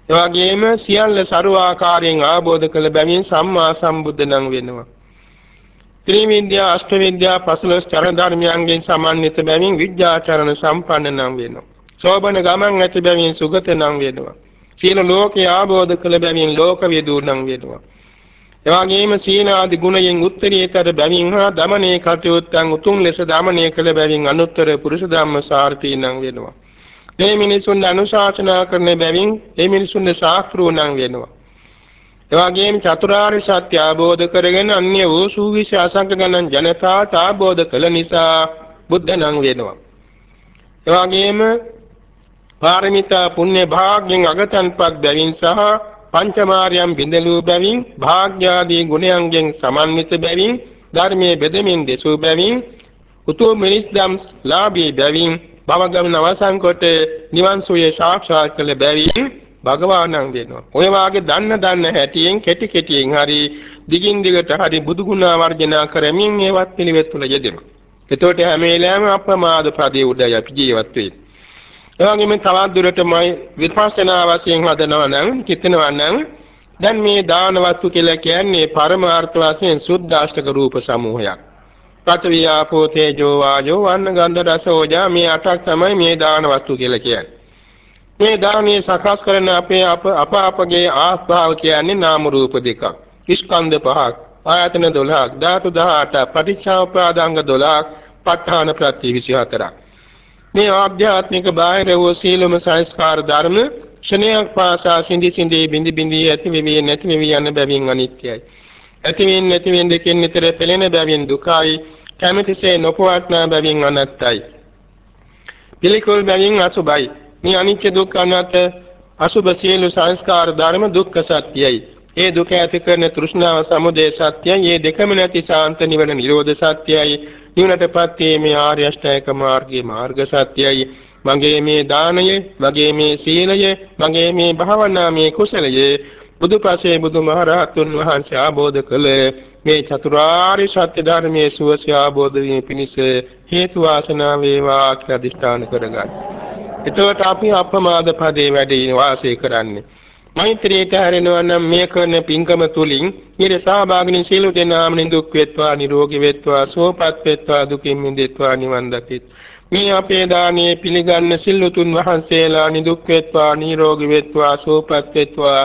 A: එවාගෙම සියල්ල ਸਰවාකාරයෙන් ආબોධ කළ බැවින් සම්මා සම්බුද්ධ නම් වෙනවා. ත්‍රිවිද්‍යා අෂ්ටවිද්‍යා පසළොස් චරණ ධර්මයන්ගෙන් සමන්විත බැවින් විද්‍යාචරණ සම්පන්න නම් වෙනවා. සෝබන ගමන් ඇති බැවින් සුගත නම් වෙනවා. සියලු ලෝකේ ආબોධ කළ බැවින් ලෝක විදූ නම් වෙනවා. එවාගෙම සීල ආදි ගුණයෙන් උත්තරීතර බැවින් හා දමනේ කටයුත්තන් උතුම් ලෙස දමනය කළ බැවින් අනුත්තර පුරුෂ ධම්ම සාර්ථී නම් වෙනවා. මේ මිනිසුන් අනුශාසනා කරන බැවින් මේ මිනිසුන් ශාස්ත්‍රෝ නම් වෙනවා. එවාගේම චතුරාර්ය සත්‍ය අවබෝධ කරගෙන අන්‍ය වූ සූවිසි අසංක ගණන් ජනතාවට අවබෝධ කළ නිසා බුද්ධ නම් වෙනවා. එවාගේම පාරමිතා පුණ්‍ය භාග්යෙන් අගතන්පත් බැවින් සහ පංචමාර්යම් බිඳලූ බැවින් භාග්යාදී ගුණයන්ගෙන් සමන්විත බැවින් ධර්මයේ බෙදමින් දෙසූ බැවින් උතුම් මිනිස්දම් ලාභී බැවින් භවගමන අවසන් කොට නිවන් සුවේ සාක්ෂාත් කළ බැවින් භගවානං වෙනවා. ඔය වාගේ දන්න දන්න හැටියෙන් කෙටි කෙටියෙන් හරි දිගින් දිගට හරි බුදු ගුණ වර්ජනා කරමින් මේවත් පිළිවෙත් තුල යෙදෙනවා. එතකොට හැම වෙලාවෙම අප්‍රමාද ප්‍රදී උදය අපි ජීවත් වෙන්නේ. එවැගේම තවත් දුරටමයි විපස්සනා වශයෙන් හදනවා නම් කිතනවා නම් දැන් මේ දාන වස්තු කියලා කියන්නේ පරමාර්ථ වශයෙන් සුද්ධාෂ්ටක රූප සමූහයක්. පඨවි ආපෝ තේජෝ වායෝ වන්න ගන්ධ රස ඕජා මේ අටක් තමයි මේ දාන වස්තු කියලා කියන්නේ. මේ දානීය සකස් කරන අපේ අප අප අපගේ ආස්භාව කියන්නේ නාම රූප දෙකක්. ස්කන්ධ පහක්, ආයතන 12ක්, ධාතු 18ක්, පටිච්චසමුප්පාදාංග 12ක්, ප ဋ ාණ ප්‍රත්‍ය 24ක්. මේ ආධ්‍යාත්මික බාහිර වූ සීලම සංස්කාර ධර්ම ක්ෂණයක් පාසා සිඳි සිඳි බිඳි බිඳි ඇති වෙවි නැති වෙවි යන බැවින් අනිත්‍යයි. ඇතිවෙන් නැතිවෙන් දෙකෙන් නිතර පෙළෙන බැවින් දුකයි. කැමැතිසේ නොපවත්නා බැවින් අනත්තයි. පිළිකුල් බැවින් අසුභයි. මේ අනිත්‍ය දුක්ඛ අනාත්ම අසුභ සියලු සංස්කාර ධර්ම දුක්ඛ සත්‍යයි. ඒ දුක ඇති කරන තෘෂ්ණාව සමුදය සත්‍යයි. මේ දෙකම නැති ශාන්ත නිවන නිරෝධ සත්‍යයි. නිවනටපත් වීමේ ආර්ය අෂ්ටාංග මාර්ගයේ මාර්ග සත්‍යයි. මගේ මේ දානය, මගේ මේ සීලය, මගේ මේ භාවනා මේ කුසලය බුදුපසේ බුදුමහරහතුන් වහන්සේ ආબોධ කළ මේ චතුරාර්ය සත්‍ය ධර්මයේ සුවසේ ආબોධ වීම පිණිස හේතු වාසනා වේවා කියලා අදිෂ්ඨාන කරගන්න. එතකොට අපි අප්‍රමාද පදේ වැඩි වාසය කරන්නේ. මෛත්‍රියට හැරෙනවා නම් මේ කරන පින්කම තුලින් ඊට සහභාගී සියලු දෙනාම නිදුක් වෙත්වා නිරෝගී වෙත්වා සුවපත් වෙත්වා දුකින් මිදෙත්වා නිවන් දකිත් මේ අපේ දානයේ පිළිගන්න සිල්ලුතුන් වහන්සේලා නිදුක් වෙත්වා නිරෝගී වෙත්වා සුවපත් වෙත්වා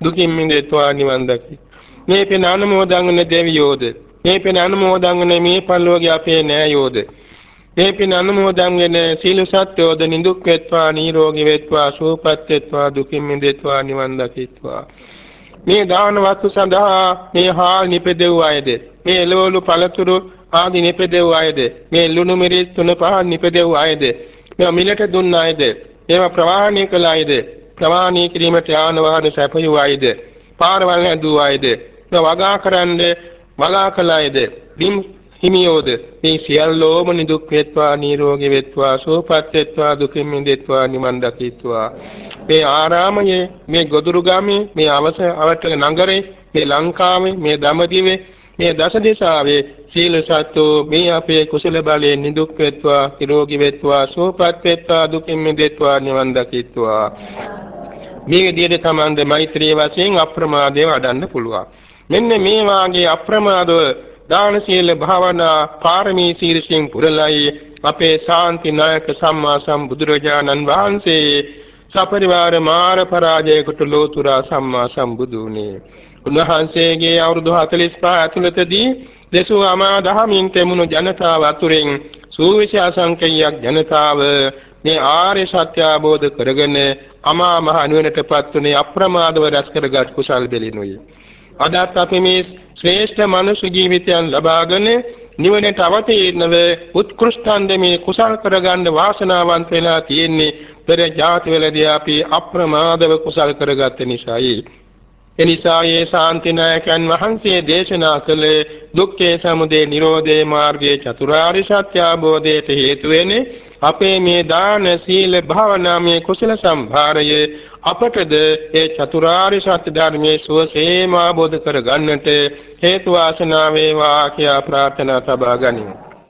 A: දුකින් මිදෙත්වා නිවන් දකිත් මේ පින අනුමෝදන් වන දෙවියෝද මේ පින අනුමෝදන් වන මේ පල්ලෝගේ අපේ නෑයෝද මේ පින අනුමෝදන් වෙන සීල සත්‍යෝද නිදුක් වෙත්වා නිරෝගී වෙත්වා සුවපත් වෙත්වා දුකින් මිදෙත්වා නිවන් දකිත්වා. මේ දාන වස්තු සඳහා මේ හාල් නිපදෙව් අයද මේ එළවලු පළතුරු ආදී නිපදෙව් අයද මේ ලුණු මිරිස් තුන පහ නිපදෙව් අයද මේ මිලට දුන්න අයද ඒවා ප්‍රවාහණය කළ අයද ප්‍රවාහණය කිරීමට යාන වාහන සැපයු අයද පාරවල් හැදුව අයද මේ වගා කරන්නේ වගා කළ අයද බිම් හිමියෝද? මේ සියල්ලෝම නිදුක් වේත්වා නිරෝගී වේත්වා සුවපත් වේත්වා දුකින් මිදෙත්වා නිවන් දකිත්වා. මේ ආරාමයේ මේ ගොදුරුගාමේ මේ අවස අවටක නගරේ මේ ලංකාවේ මේ දමදිවේ මේ දස දිශාවේ සීල සත්වෝ මේ අපේ කුසල බලයෙන් නිදුක් වේත්වා නිරෝගී වේත්වා සුවපත් වේත්වා දුකින් මිදෙත්වා නිවන් දකිත්වා. මේ විදිහට තමන්ද මෛත්‍රී වශයෙන් අප්‍රමාදේ වඩන්න පුළුවන්. මෙන්න මේ වාගේ අප්‍රමාදව දාන සීල භාවනා පාරමී සීලසින් පුරලයි අපේ ශාන්ති නායක සම්මා සම්බුදුරජාණන් වහන්සේ සපරිවාර මාර පරාජයකට ලෝතුරා සම්මා සම්බුදුනේ. උන්වහන්සේගේ අවුරුදු 45 ඇතුළතදී දෙසූ අමා දහමින් තෙමුණු ජනතාව අතුරෙන් සූවිසි අසංකේයයක් ජනතාව මේ ආර්ය සත්‍ය අවබෝධ කරගෙන අමා මහ නිවනටපත් උනේ අප්‍රමාදව රැස් කරගත් කුසල් දෙලිනුයි. අදත් අපි මේ ශ්‍රේෂ්ඨ මනුෂ්‍ය ජීවිතයන් ලබාගෙන නිවනට අවතීර්ණව උත්කෘෂ්ඨන්ද මේ කුසල් කරගන්න වාසනාවන්ත වෙලා තියෙන්නේ පෙර ජාතිවලදී අපි අප්‍රමාදව කුසල් කරගත්ත නිසායි. එනිසා ඒ ශාන්තිනායකයන් වහන්සේ දේශනා කළ දුක්ඛේ සමුදය නිරෝධේ මාර්ගයේ චතුරාර්ය සත්‍ය අවබෝධයට හේතු වෙන්නේ අපේ මේ දාන සීල භාවනාමය කුසල සම්භාරය අපටද ඒ චතුරාර්ය සත්‍ය ධර්මයේ සුවසේම අවබෝධ කර ගන්නට හේතු වාසනා වේවා කියා ප්‍රාර්ථනා සබා ගනිමු.